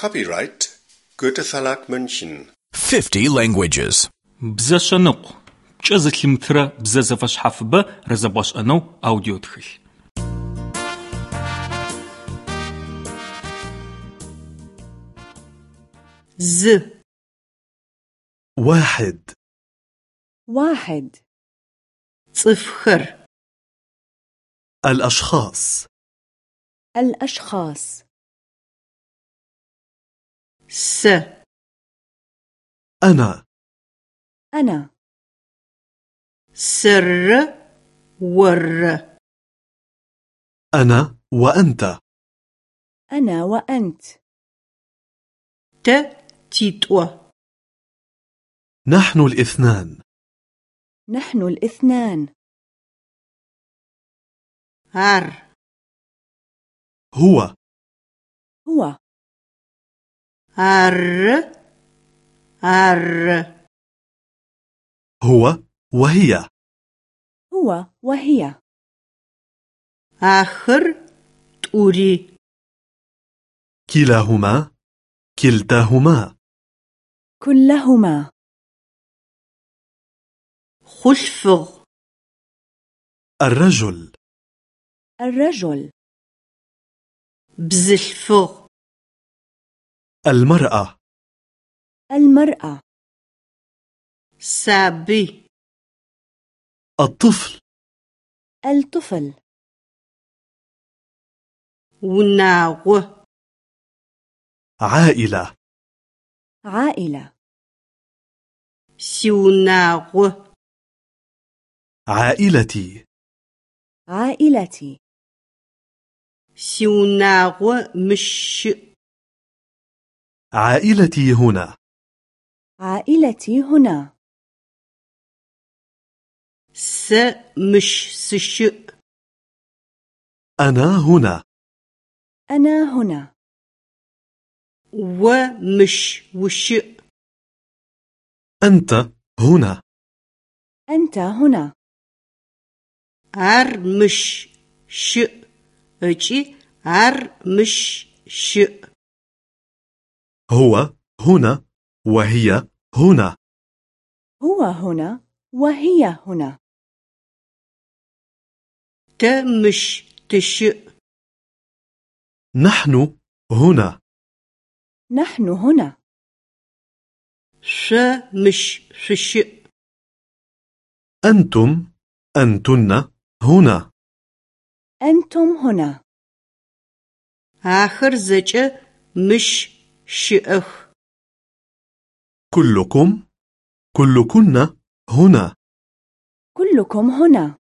Copyright Goethe Verlag München. 50 languages. Бзэшӏэныкъу. Пкӏэ зылъымытырэ бзэ зэфэшъхьафыбэ разэбгъэшӏэнэу аудио тхылъ. ز واحد واحد صفخر الأشخاص الأشخاص س. أنا. أنا. سر. ور. أنا وأنت. أنا وأنت. ت. تيتوا نحن الاثنان. نحن الاثنان. هر هو. هو. أر أر. هو وهي. هو وهي. آخر توري. كلاهما كلتاهما. كلهما. خلفغ الرجل. الرجل. بزلفغ المرأة. المرأة. سابي. الطفل. الطفل. وناغ عائلة. عائلة. سيوناغ عائلتي. عائلتي. سيوناغ مش عائلتي هنا. عائلتي هنا. س مش سش أنا هنا. أنا هنا. ومش وش أنت هنا. أنت هنا. ار مش ش. أجي ار مش ش. هو هنا وهي هنا. هو هنا وهي هنا. ت مش تش. نحن هنا. نحن هنا. ش مش شش. أنتم أنتن هنا. أنتم هنا. آخر زجة مش شئخ كلكم كلكن هنا. كلكم هنا.